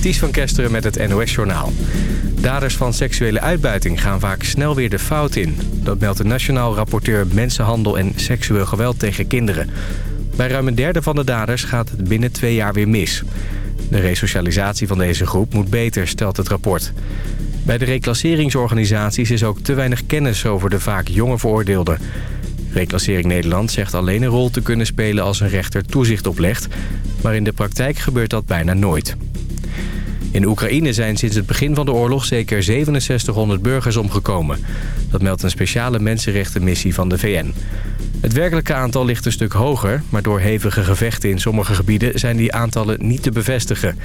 Ties van Kesteren met het NOS-journaal. Daders van seksuele uitbuiting gaan vaak snel weer de fout in. Dat meldt de Nationaal Rapporteur Mensenhandel en Seksueel Geweld tegen Kinderen. Bij ruim een derde van de daders gaat het binnen twee jaar weer mis. De resocialisatie van deze groep moet beter, stelt het rapport. Bij de reclasseringsorganisaties is ook te weinig kennis over de vaak jonge veroordeelden. Reclassering Nederland zegt alleen een rol te kunnen spelen als een rechter toezicht oplegt. Maar in de praktijk gebeurt dat bijna nooit. In Oekraïne zijn sinds het begin van de oorlog zeker 6700 burgers omgekomen. Dat meldt een speciale mensenrechtenmissie van de VN. Het werkelijke aantal ligt een stuk hoger... maar door hevige gevechten in sommige gebieden zijn die aantallen niet te bevestigen.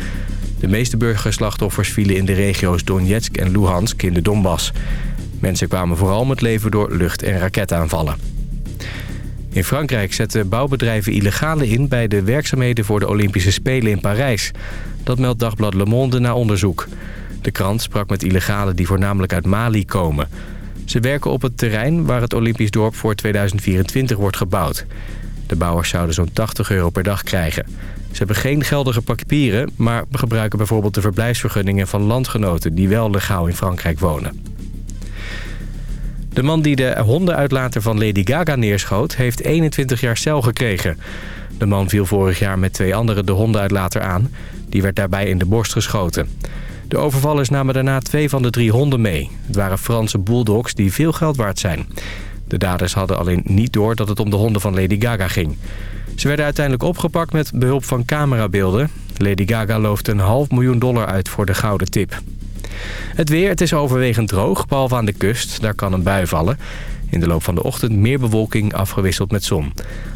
De meeste burgerslachtoffers vielen in de regio's Donetsk en Luhansk in de Donbass. Mensen kwamen vooral om het leven door lucht- en raketaanvallen. In Frankrijk zetten bouwbedrijven illegale in bij de werkzaamheden voor de Olympische Spelen in Parijs. Dat meldt dagblad Le Monde na onderzoek. De krant sprak met illegalen die voornamelijk uit Mali komen. Ze werken op het terrein waar het Olympisch dorp voor 2024 wordt gebouwd. De bouwers zouden zo'n 80 euro per dag krijgen. Ze hebben geen geldige papieren, maar gebruiken bijvoorbeeld de verblijfsvergunningen van landgenoten die wel legaal in Frankrijk wonen. De man die de hondenuitlater van Lady Gaga neerschoot... heeft 21 jaar cel gekregen. De man viel vorig jaar met twee anderen de hondenuitlater aan. Die werd daarbij in de borst geschoten. De overvallers namen daarna twee van de drie honden mee. Het waren Franse bulldogs die veel geld waard zijn. De daders hadden alleen niet door dat het om de honden van Lady Gaga ging. Ze werden uiteindelijk opgepakt met behulp van camerabeelden. Lady Gaga looft een half miljoen dollar uit voor de gouden tip. Het weer, het is overwegend droog, behalve aan de kust. Daar kan een bui vallen. In de loop van de ochtend meer bewolking afgewisseld met zon.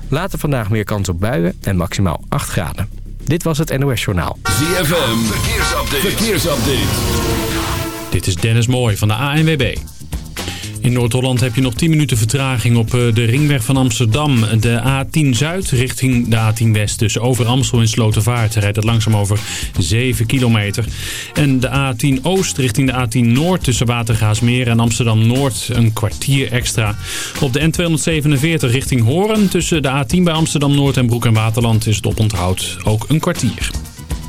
Later vandaag meer kans op buien en maximaal 8 graden. Dit was het NOS Journaal. ZFM, verkeersupdate. verkeersupdate. Dit is Dennis Mooij van de ANWB. In Noord-Holland heb je nog 10 minuten vertraging op eh, de ringweg van Amsterdam. De A10 Zuid richting de A10 West. Dus over Amstel in Slotervaart rijdt het langzaam over 7 kilometer. En de A10 Oost richting de A10 Noord tussen Watergaasmeer en Amsterdam Noord een kwartier extra. Op de N247 richting Hoorn tussen de A10 bij Amsterdam Noord en Broek en Waterland is het oponthoud ook een kwartier.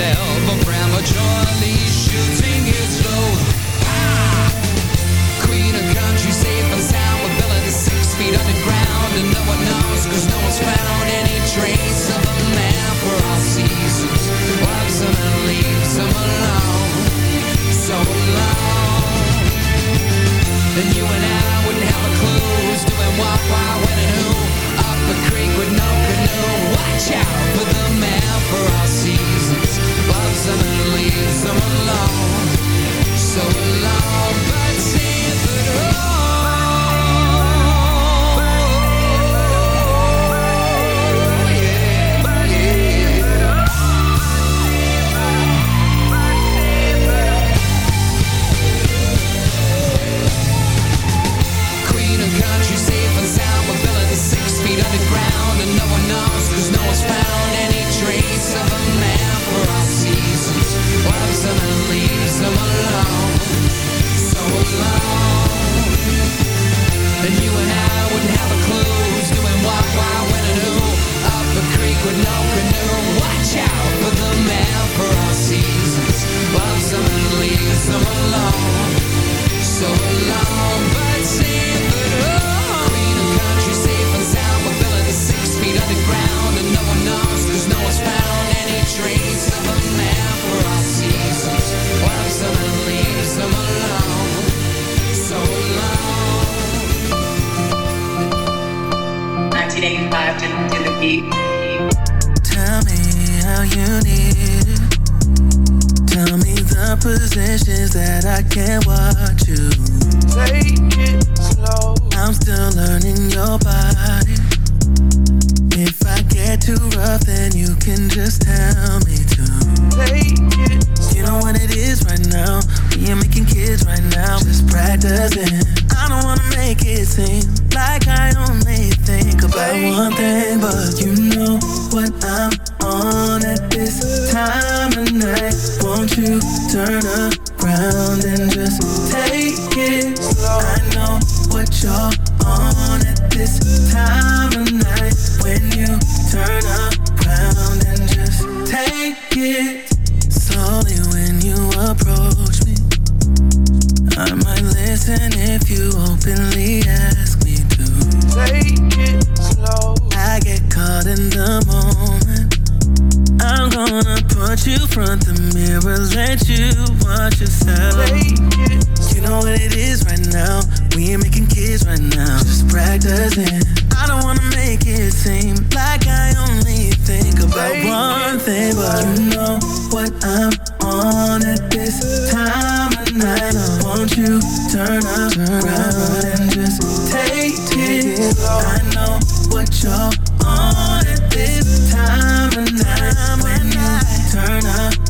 yourself for prematurely shooting it load. Ah! Queen of country, safe and sound, with villains six feet underground, and no one knows, cause no one's found any trace of a man for all seasons. Why him leaves him alone, so alone. And you and I wouldn't have a clue who's doing what, why, when, and who. Someone alone, so alone. Don't you front the mirror, let you watch yourself. You know what it is right now. We ain't making kids right now. Just practicing. I don't wanna make it seem like I only think about one thing, but you know what I'm on at this time of night. Oh, won't you turn up around and just take it? I know what you're on at this time of night. Turn up.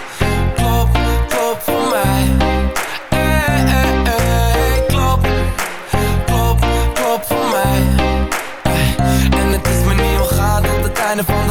Eh, eh, eh, klop, klop, klop voor mij. En het is me niet ontgaan tot het einde van de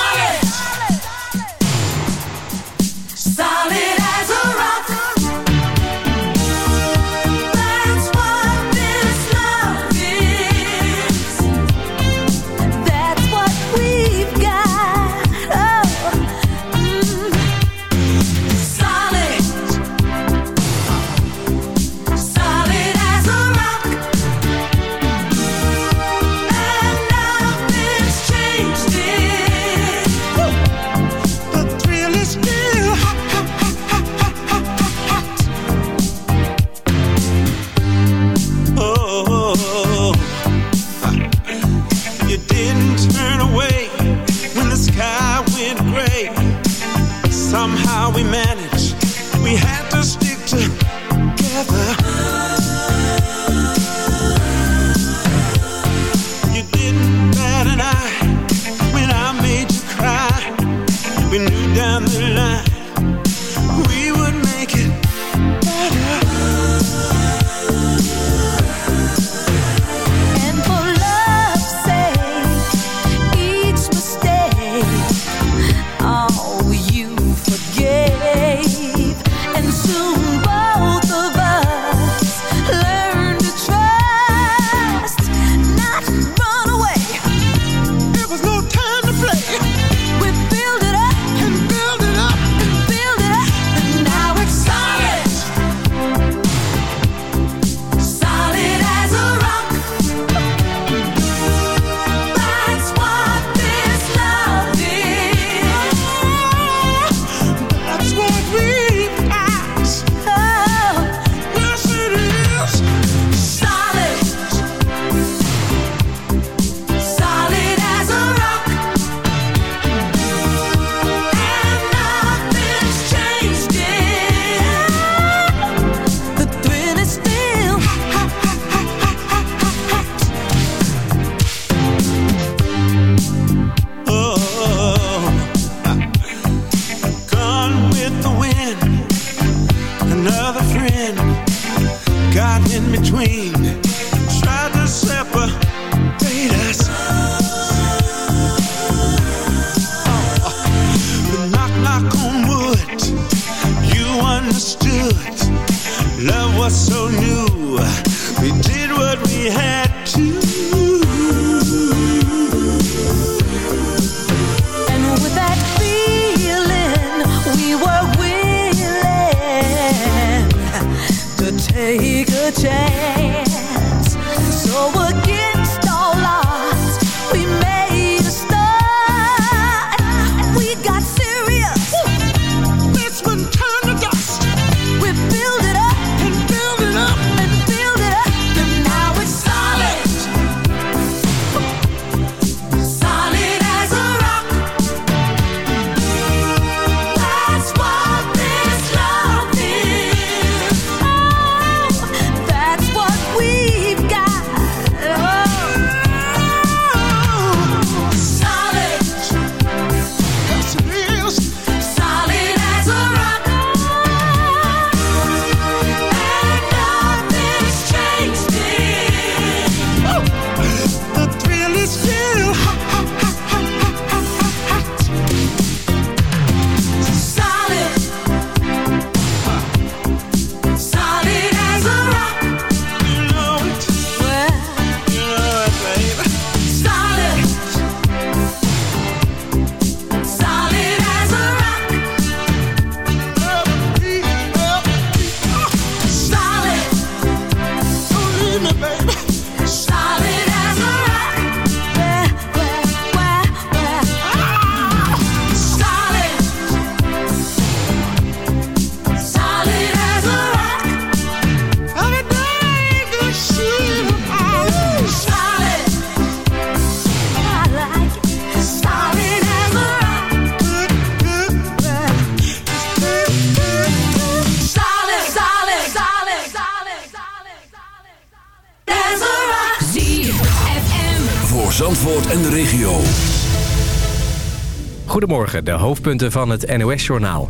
Goedemorgen, de hoofdpunten van het NOS-journaal.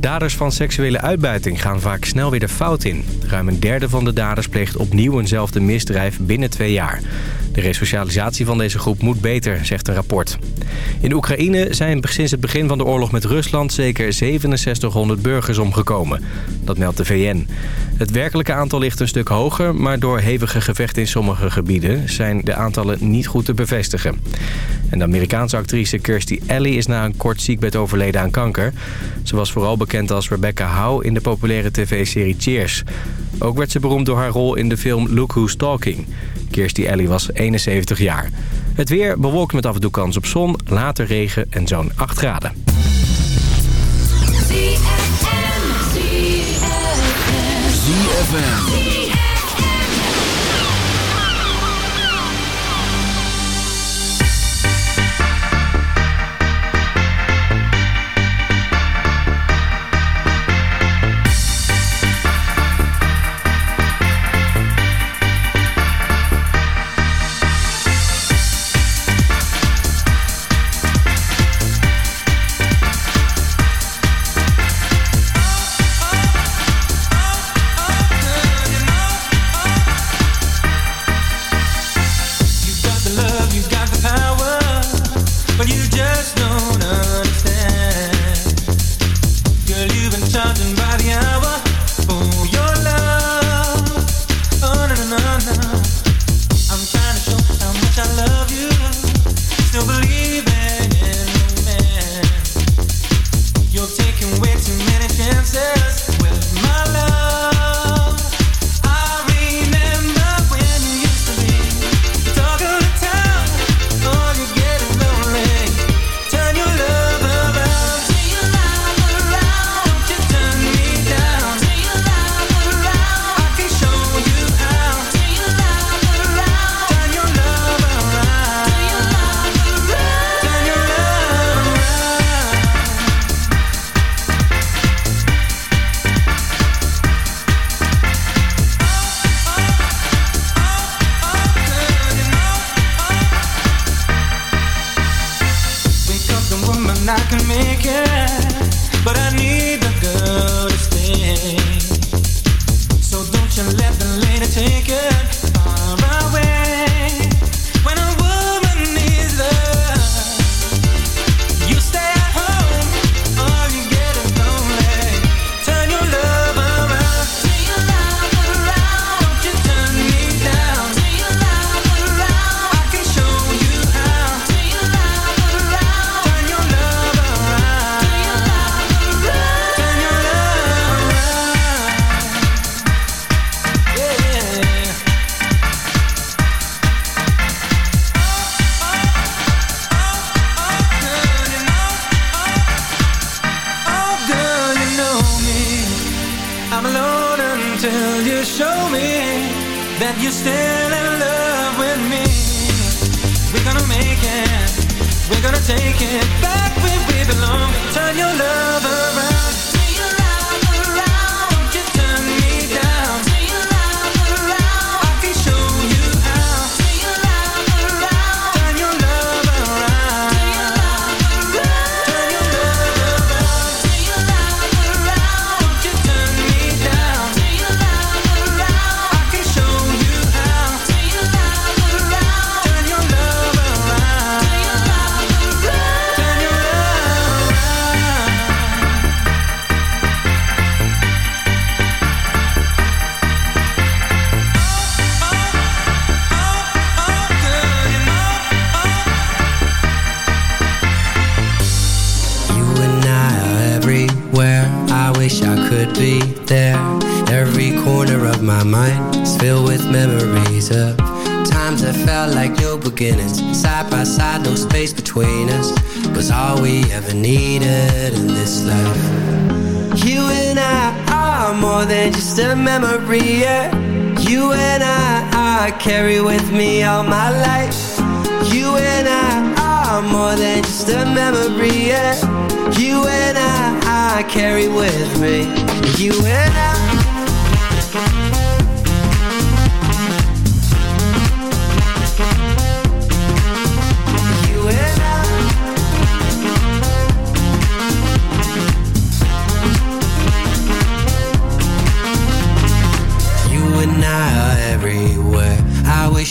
Daders van seksuele uitbuiting gaan vaak snel weer de fout in. Ruim een derde van de daders pleegt opnieuw eenzelfde misdrijf binnen twee jaar. De resocialisatie van deze groep moet beter, zegt een rapport. In Oekraïne zijn sinds het begin van de oorlog met Rusland zeker 6700 burgers omgekomen. Dat meldt de VN. Het werkelijke aantal ligt een stuk hoger, maar door hevige gevechten in sommige gebieden zijn de aantallen niet goed te bevestigen. En de Amerikaanse actrice Kirstie Alley is na een kort ziekbed overleden aan kanker. Ze was vooral bekend als Rebecca Howe in de populaire tv-serie Cheers. Ook werd ze beroemd door haar rol in de film Look Who's Talking. Kirstie Alley was 71 jaar. Het weer bewolkt met af en toe kans op zon, later regen en zo'n 8 graden.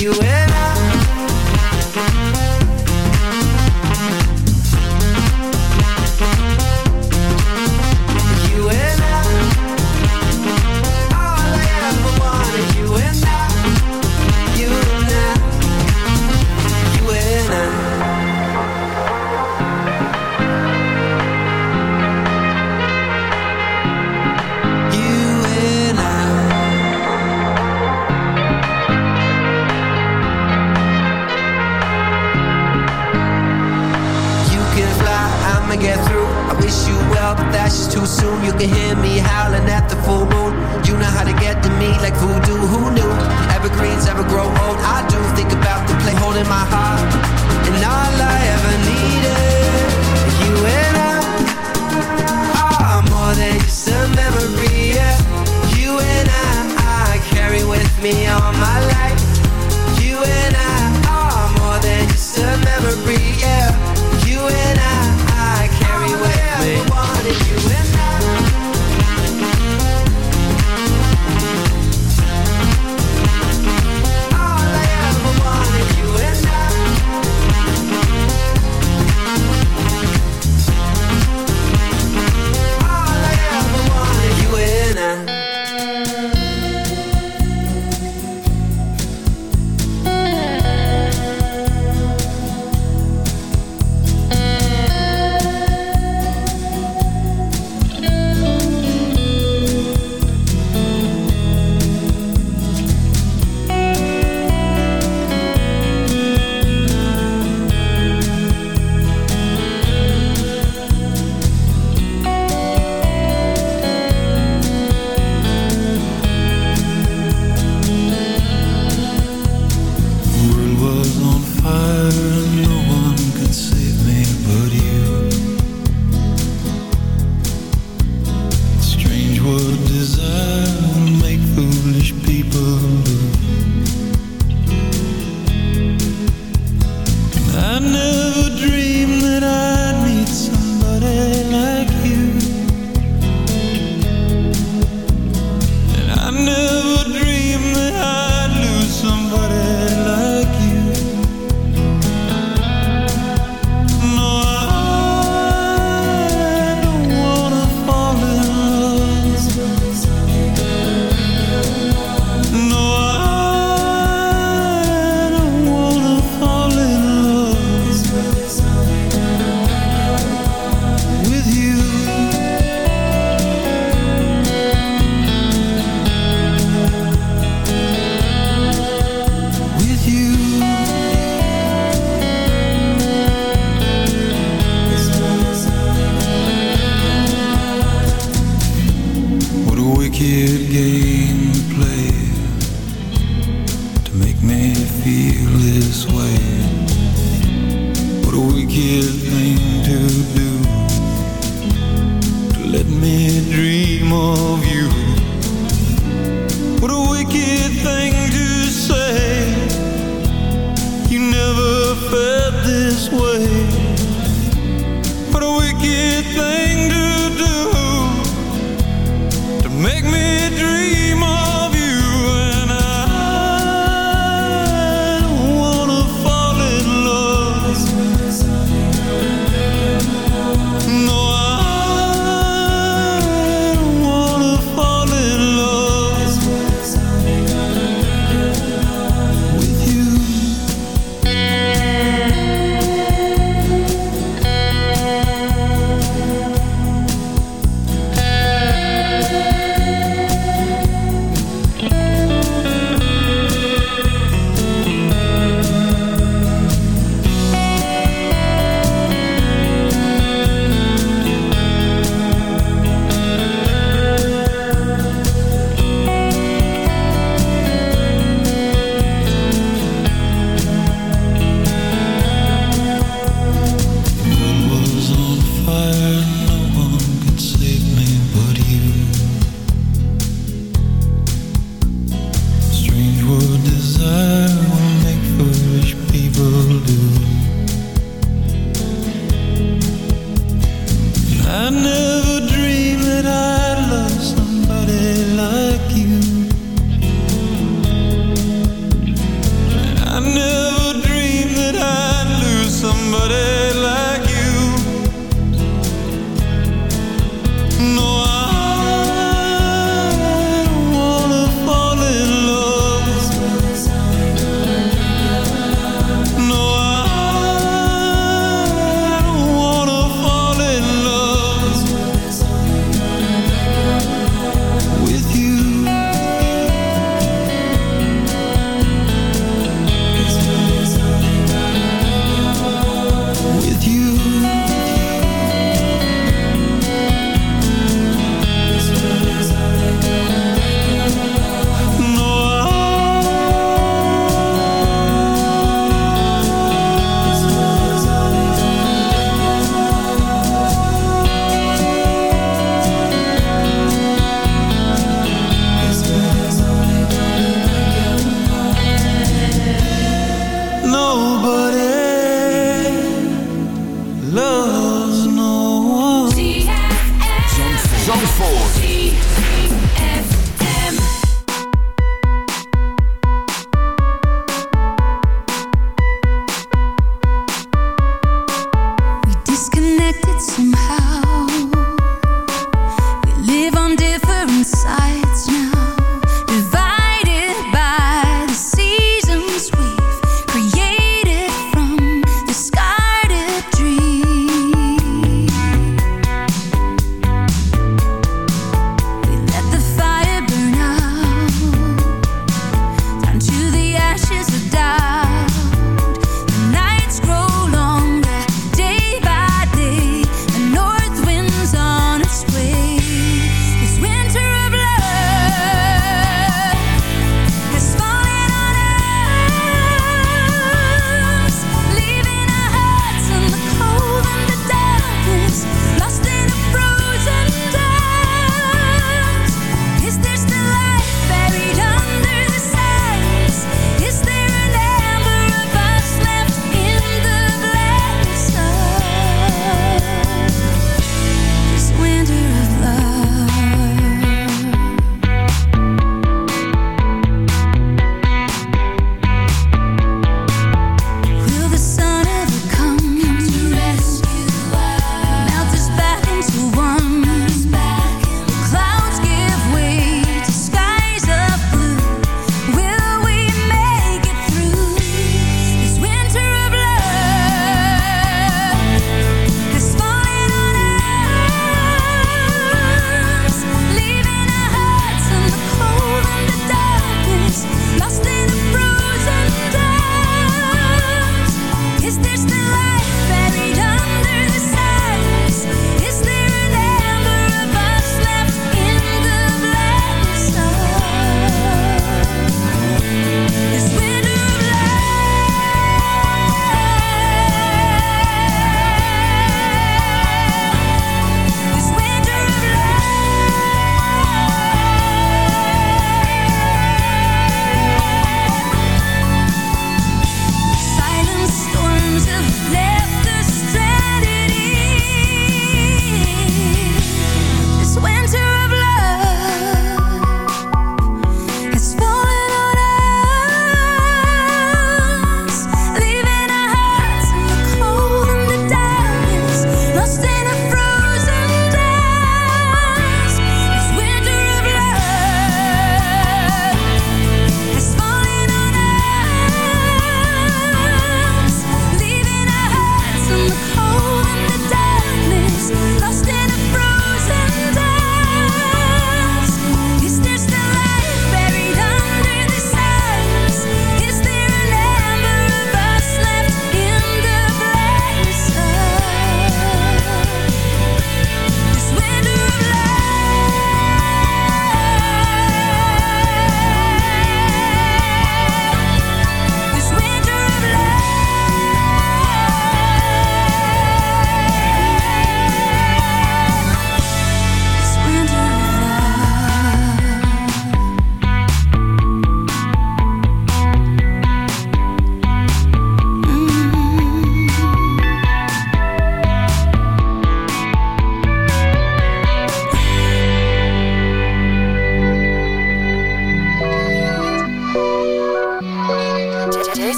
You and soon. You can hear me howling at the full moon. You know how to get to me like voodoo. Who knew? Evergreens ever grow old. I do think about the play holding my heart, and all I ever needed. You and I are more than just a memory. Yeah. You and I, I carry with me all my life.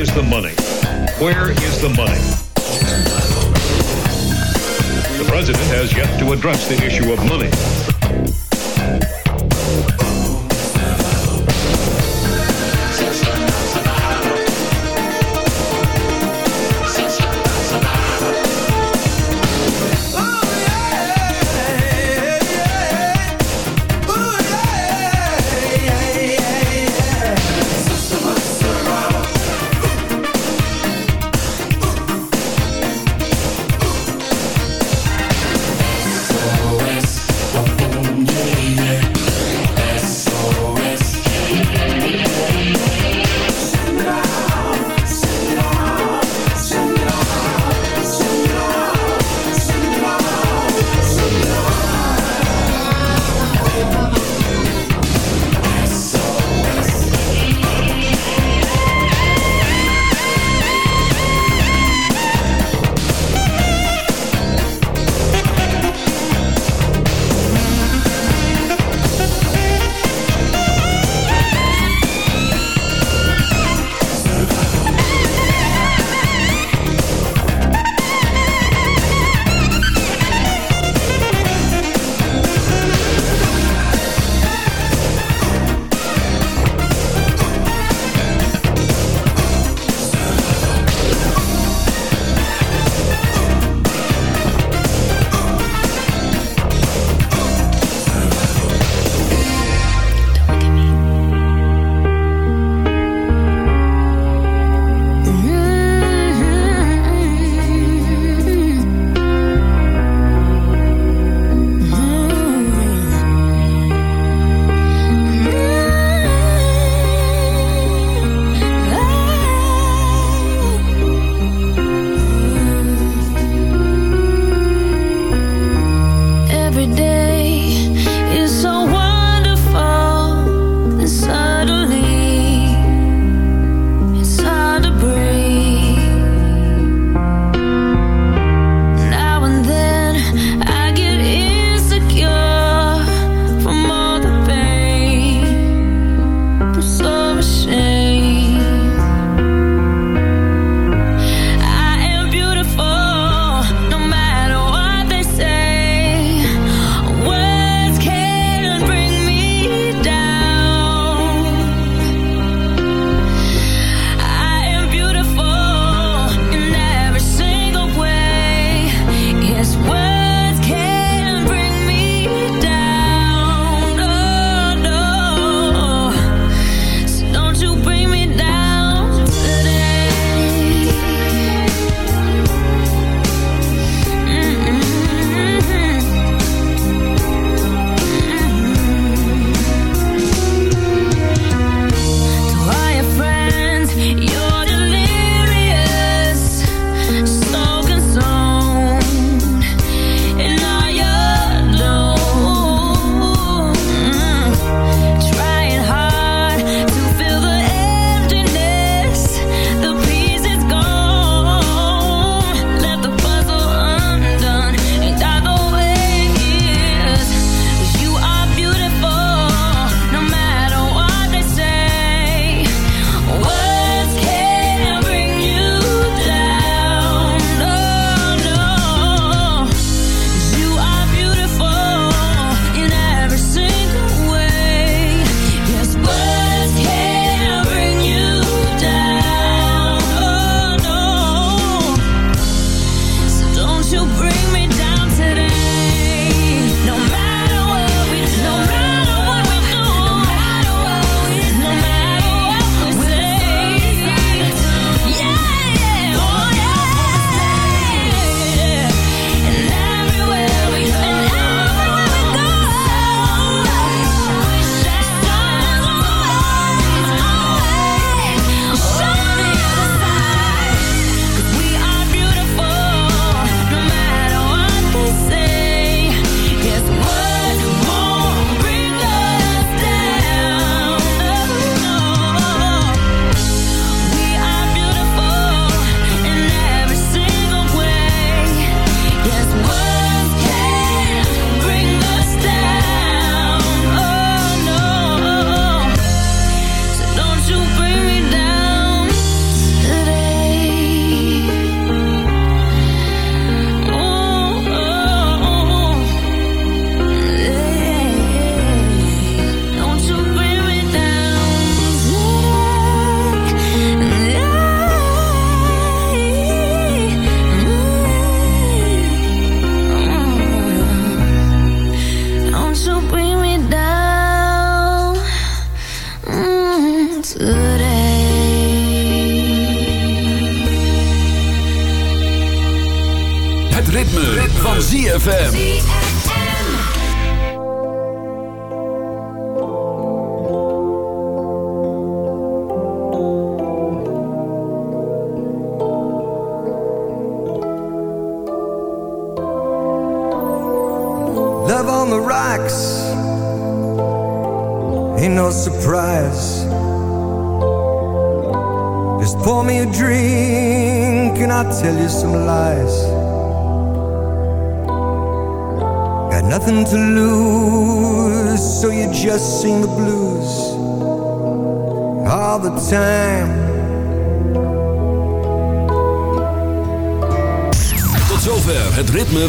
Is the money?